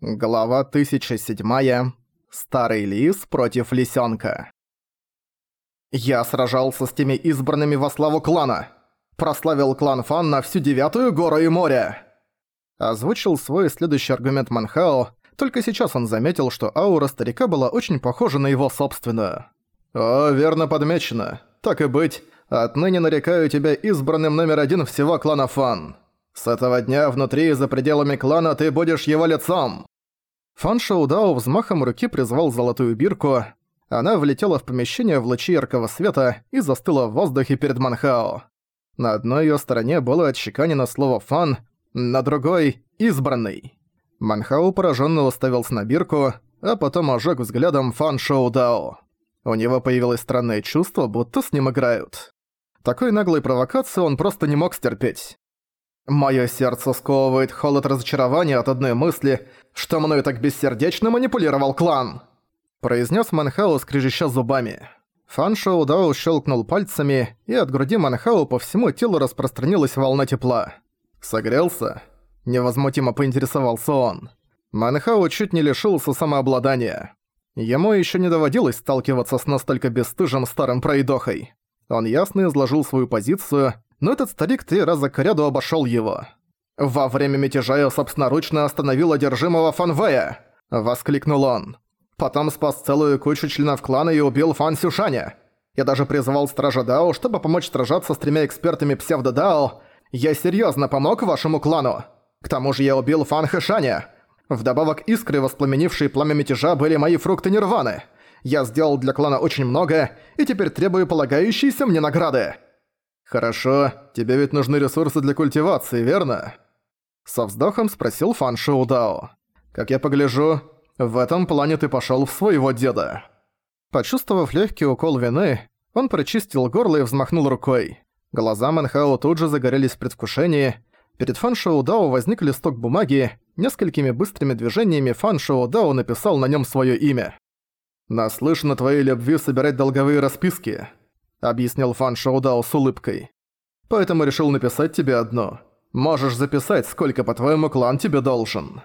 Глава 1007. Старый лис против лисенка. Я сражался с теми избранными во славу клана. Прославил клан Фан на всю Девятую гору и море. Озвучил свой следующий аргумент Манхао, только сейчас он заметил, что аура старика была очень похожа на его собственную. «О, верно подмечено. Так и быть, отныне нарекаю тебя избранным номер один всего клана Фан. С этого дня внутри и за пределами клана ты будешь его лицом!» Фан Шоудао взмахом руки призвал золотую бирку. Она влетела в помещение в лучи яркого света и застыла в воздухе перед Манхао. На одной её стороне было отчеканено слово «фан», на другой — «избранный». Манхао поражённо уставился на бирку, а потом ожег взглядом Фан Шоудао. У него появилось странное чувство, будто с ним играют. Такой наглой провокации он просто не мог стерпеть. Моё сердце сковывает холод разочарования от одной мысли, что мною так бессердечно манипулировал клан!» Произнес Манхау, скрежеща зубами. Фан Шоу щелкнул пальцами, и от груди Манхау по всему телу распространилась волна тепла. «Согрелся?» – невозмутимо поинтересовался он. Манхау чуть не лишился самообладания. Ему еще не доводилось сталкиваться с настолько бесстыжим старым пройдохой. Он ясно изложил свою позицию, но этот старик три раза к ряду обошёл его. «Во время мятежа я собственноручно остановил одержимого Фанвея!» – воскликнул он. «Потом спас целую кучу членов клана и убил Фан Сюшаня. Я даже призывал Стража Дао, чтобы помочь сражаться с тремя экспертами псевдо-Дао. Я серьёзно помог вашему клану. К тому же я убил Фан Хэшаня. Вдобавок искры, воспламенившие пламя мятежа, были мои фрукты Нирваны. Я сделал для клана очень много, и теперь требую полагающиеся мне награды». «Хорошо, тебе ведь нужны ресурсы для культивации, верно?» Со вздохом спросил Фан Шоу Дао. «Как я погляжу, в этом плане ты пошёл в своего деда». Почувствовав легкий укол вины, он прочистил горло и взмахнул рукой. Глаза Манхао тут же загорелись в предвкушении. Перед Фан Шоу Дао возник листок бумаги, несколькими быстрыми движениями Фан Шоу Дао написал на нём своё имя. «Наслышан твоей любви собирать долговые расписки», — объяснил Фан Шоу Дао с улыбкой. «Поэтому решил написать тебе одно. Можешь записать, сколько, по-твоему, клан тебе должен».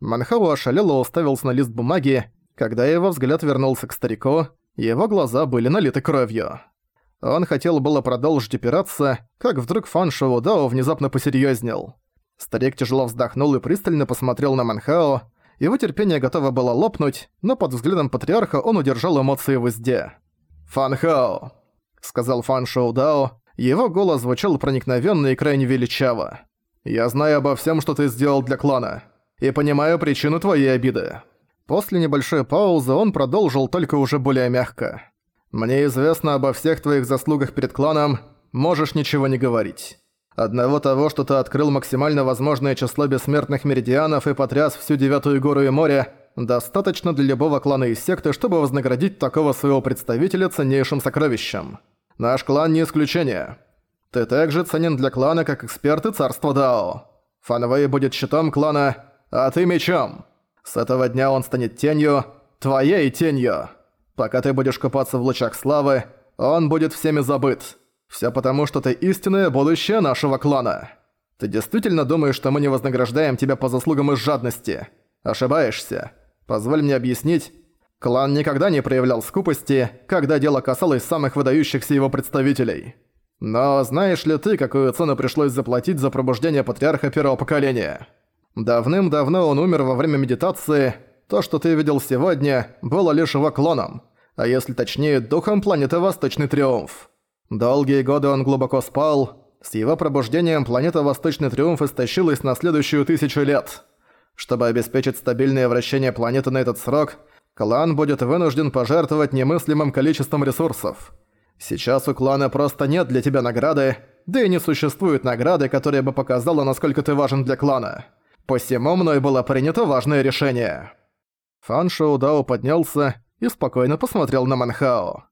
Манхау ошалело уставился на лист бумаги, когда его взгляд вернулся к старику, его глаза были налиты кровью. Он хотел было продолжить опираться, как вдруг Фан Шоу Дао внезапно посерьёзнел. Старик тяжело вздохнул и пристально посмотрел на Манхао. Его терпение готово было лопнуть, но под взглядом патриарха он удержал эмоции в узде. «Фанхао», — сказал Фан Шоу Дао, его голос звучал проникновенно и крайне величаво. «Я знаю обо всем, что ты сделал для клана, и понимаю причину твоей обиды». После небольшой паузы он продолжил только уже более мягко. «Мне известно обо всех твоих заслугах перед кланом, можешь ничего не говорить. Одного того, что ты открыл максимально возможное число бессмертных меридианов и потряс всю Девятую гору и море, достаточно для любого клана и секты, чтобы вознаградить такого своего представителя ценнейшим сокровищем. Наш клан не исключение. Ты также ценен для клана как эксперт и царство Дао. Фанвей будет щитом клана, а ты мечом. С этого дня он станет тенью, твоей тенью. Пока ты будешь купаться в лучах славы, он будет всеми забыт. Всё потому, что ты истинное будущее нашего клана. Ты действительно думаешь, что мы не вознаграждаем тебя по заслугам из жадности? Ошибаешься. Позволь мне объяснить, Клан никогда не проявлял скупости, когда дело касалось самых выдающихся его представителей. Но знаешь ли ты, какую цену пришлось заплатить за пробуждение патриарха первого поколения? Давным-давно он умер во время медитации. То, что ты видел сегодня, было лишь его клоном. А если точнее, духом планеты Восточный Триумф. Долгие годы он глубоко спал. С его пробуждением планета Восточный Триумф истощилась на следующую тысячу лет. Чтобы обеспечить стабильное вращение планеты на этот срок – клан будет вынужден пожертвовать немыслимым количеством ресурсов. Сейчас у клана просто нет для тебя награды, да и не существует награды, которая бы показала, насколько ты важен для клана. Посему мной было принято важное решение». Фан Шоу Дао поднялся и спокойно посмотрел на Манхао.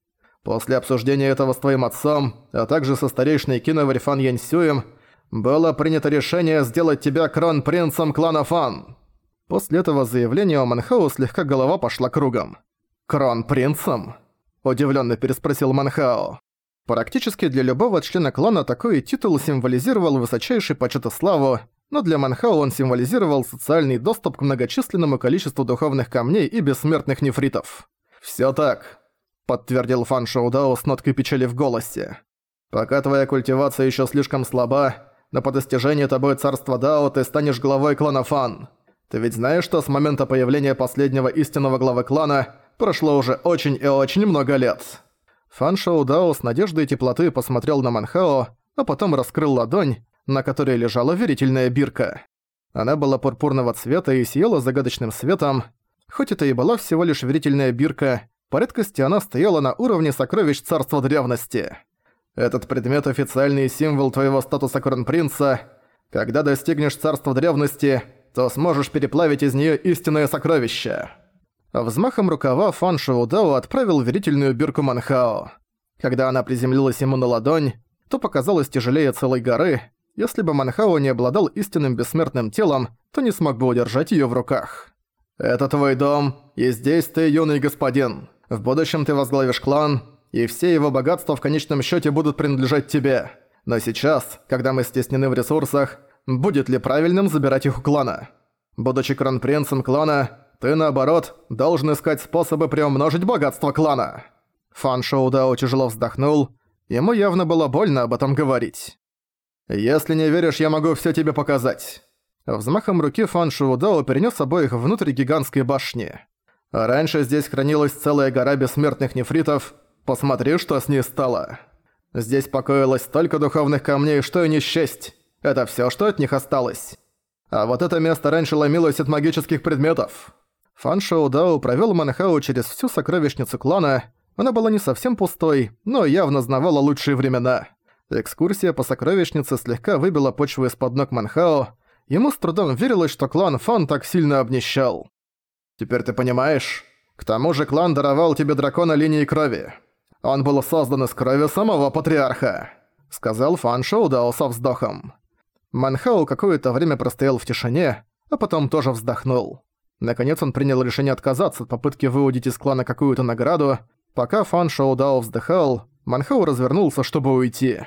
После обсуждения этого с твоим отцом, а также со старейшиной Киноварь Фан Яньсюем, было принято решение сделать тебя крон-принцем клана Фан. После этого заявления у Манхау слегка голова пошла кругом. «Кронпринцем?» – удивленно переспросил Манхао. Практически для любого члена клана такой титул символизировал высочайший почет и славу, но для Манхао он символизировал социальный доступ к многочисленному количеству духовных камней и бессмертных нефритов. «Всё так», — подтвердил Фан Шоудао с ноткой печали в голосе. «Пока твоя культивация ещё слишком слаба, но по достижении тобой царства Дао ты станешь главой клана Фан. Ты ведь знаешь, что с момента появления последнего истинного главы клана прошло уже очень и очень много лет?» Фан Шоудао с надеждой и теплоты посмотрел на Манхао, а потом раскрыл ладонь, на которой лежала верительная бирка. Она была пурпурного цвета и сияла загадочным светом. Хоть это и была всего лишь верительная бирка, по редкости она стояла на уровне сокровищ царства древности. Этот предмет – официальный символ твоего статуса кронпринца. Когда достигнешь царства древности, то сможешь переплавить из нее истинное сокровище. Взмахом рукава Фан Шоудао отправил верительную бирку Манхао. Когда она приземлилась ему на ладонь, то показалось тяжелее целой горы, если бы Манхао не обладал истинным бессмертным телом, то не смог бы удержать её в руках. «Это твой дом, и здесь ты юный господин. В будущем ты возглавишь клан, и все его богатства в конечном счёте будут принадлежать тебе. Но сейчас, когда мы стеснены в ресурсах, будет ли правильным забирать их у клана? Будучи кронпринцем клана, ты, наоборот, должен искать способы приумножить богатство клана». Фан Шоу Дао тяжело вздохнул, ему явно было больно об этом говорить. «Если не веришь, я могу всё тебе показать». Взмахом руки Фан Шуудао перенёс обоих внутрь гигантской башни. Раньше здесь хранилась целая гора бессмертных нефритов. Посмотри, что с ней стало. Здесь покоилось столько духовных камней, что и не счесть. Это всё, что от них осталось. А вот это место раньше ломилось от магических предметов. Фан Шоудао провёл Манхау через всю сокровищницу клана. Она была не совсем пустой, но явно знавала лучшие времена. Экскурсия по сокровищнице слегка выбила почву из-под ног Манхао. Ему с трудом верилось, что клан Фан так сильно обнищал. «Теперь ты понимаешь? К тому же клан даровал тебе дракона линии крови. Он был создан из крови самого патриарха», — сказал Фан Шоудао со вздохом. Манхао какое-то время простоял в тишине, а потом тоже вздохнул. Наконец он принял решение отказаться от попытки выудить из клана какую-то награду. Пока Фан Шоудао вздыхал, Манхау развернулся, чтобы уйти.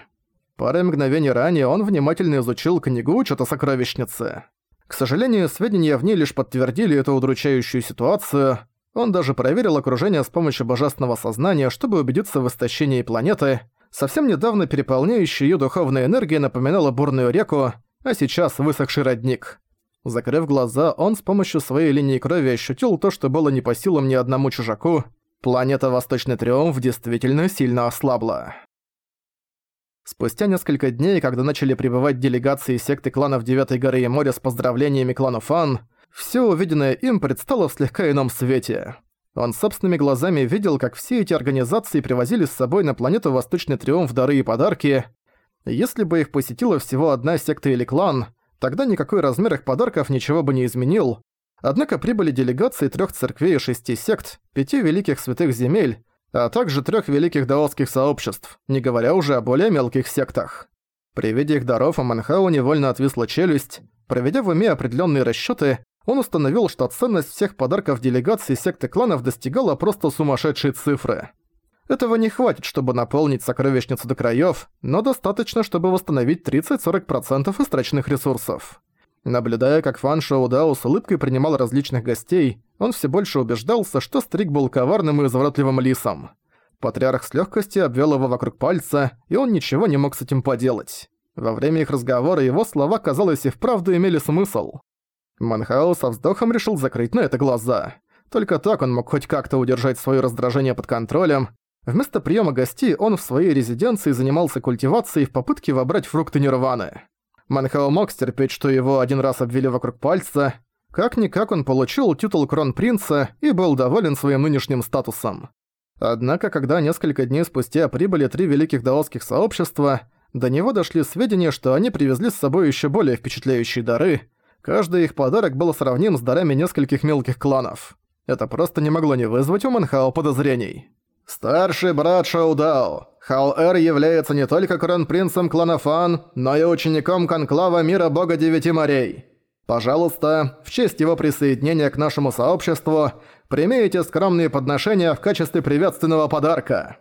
Парой мгновений ранее он внимательно изучил книгу учета сокровищницы. К сожалению, сведения в ней лишь подтвердили эту удручающую ситуацию. Он даже проверил окружение с помощью божественного сознания, чтобы убедиться в истощении планеты. Совсем недавно переполняющая ее духовная энергия напоминала бурную реку, а сейчас высохший родник. Закрыв глаза, он с помощью своей линии крови ощутил то, что было не по силам ни одному чужаку. Планета Восточный Триумф действительно сильно ослабла. Спустя несколько дней, когда начали прибывать делегации секты кланов Девятой горы и моря с поздравлениями клану Фан, все увиденное им предстало в слегка ином свете. Он собственными глазами видел, как все эти организации привозили с собой на планету Восточный Триумф дары и подарки. Если бы их посетила всего одна секта или клан, тогда никакой размер их подарков ничего бы не изменил. Однако прибыли делегации трех церквей и шести сект, пяти великих святых земель, а также трех великих даосских сообществ, не говоря уже о более мелких сектах. При виде их даров у Манхау невольно отвисла челюсть. Проведя в уме определенные расчеты, он установил, что ценность всех подарков делегации секты кланов достигала просто сумасшедшей цифры. Этого не хватит, чтобы наполнить сокровищницу до краев, но достаточно, чтобы восстановить 30-40% истраченных ресурсов. Наблюдая, как Фан Шоу Дао с улыбкой принимал различных гостей, он все больше убеждался, что Стрик был коварным и изворотливым лисом. Патриарх с легкостью обвел его вокруг пальца, и он ничего не мог с этим поделать. Во время их разговора его слова, казалось, и вправду имели смысл. Манхао со вздохом решил закрыть на это глаза. Только так он мог хоть как-то удержать свое раздражение под контролем. Вместо приема гостей он в своей резиденции занимался культивацией в попытке вобрать фрукты нирваны. Манхао мог стерпеть, что его один раз обвели вокруг пальца. Как-никак он получил титул кронпринца и был доволен своим нынешним статусом. Однако, когда несколько дней спустя прибыли три великих даосских сообщества, до него дошли сведения, что они привезли с собой еще более впечатляющие дары. Каждый их подарок был сравним с дарами нескольких мелких кланов. Это просто не могло не вызвать у Манхао подозрений. «Старший брат Шоудао, Хаоэр является не только кронпринцем клана Фан, но и учеником конклава мира бога Девяти морей. Пожалуйста, в честь его присоединения к нашему сообществу, примите скромные подношения в качестве приветственного подарка».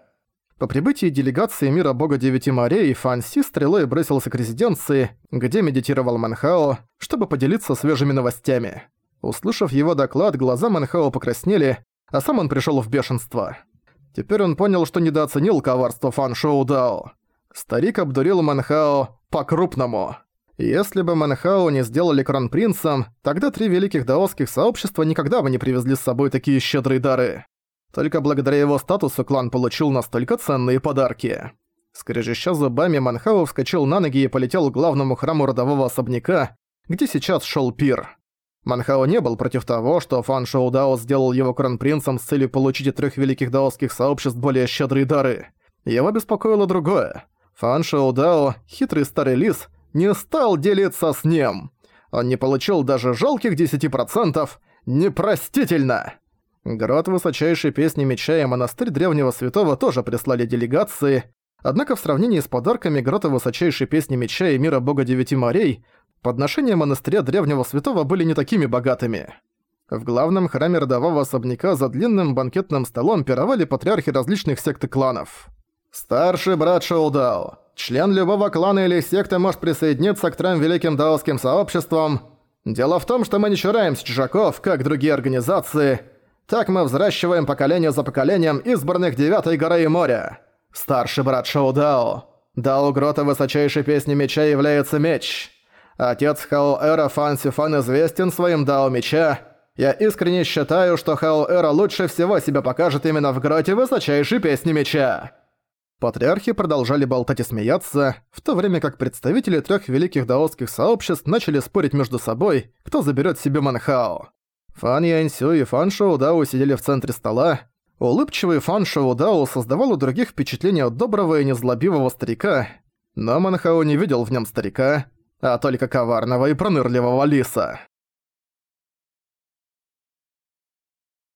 По прибытии делегации мира бога Девяти морей Фан Си стрелой бросился к резиденции, где медитировал Манхао, чтобы поделиться свежими новостями. Услышав его доклад, глаза Манхао покраснели, а сам он пришел в бешенство. Теперь он понял, что недооценил коварство Фан Шоу Дао. Старик обдурил Манхао по-крупному. Если бы Манхао не сделали кронпринцем, тогда три великих даосских сообщества никогда бы не привезли с собой такие щедрые дары. Только благодаря его статусу клан получил настолько ценные подарки. Скрежеща зубами, Манхао вскочил на ноги и полетел к главному храму родового особняка, где сейчас шел пир. Манхао не был против того, что Фан Шоу Дао сделал его кронпринцем с целью получить от трех великих даосских сообществ более щедрые дары. Его беспокоило другое. Фан Шоу Дао, хитрый старый лис, не стал делиться с ним. Он не получил даже жалких 10%. Непростительно! Грот Высочайшей Песни Меча и Монастырь Древнего Святого тоже прислали делегации, однако в сравнении с подарками Грота Высочайшей Песни Меча и Мира Бога Девяти Морей, подношения Монастыря Древнего Святого были не такими богатыми. В главном храме родового особняка за длинным банкетным столом пировали патриархи различных сект и кланов. «Старший брат Шоудао, член любого клана или секты может присоединиться к трем великим даосским сообществам. Дело в том, что мы не чураемся чужаков, как другие организации», так мы взращиваем поколение за поколением избранных Девятой горы и моря. Старший брат Шоу Дао. Дао Грота высочайшей песни меча является меч. Отец Хао Эра Фан Сюфан известен своим Дао меча. Я искренне считаю, что Хао Эра лучше всего себя покажет именно в Гроте высочайшей песни меча. Патриархи продолжали болтать и смеяться, в то время как представители трех великих даосских сообществ начали спорить между собой, кто заберет себе Манхао. Фан Яньсю и Фан Шоу Дао сидели в центре стола. Улыбчивый Фан Шоу Дао создавал у других впечатление доброго и незлобивого старика, но Манхао не видел в нем старика, а только коварного и пронырливого лиса.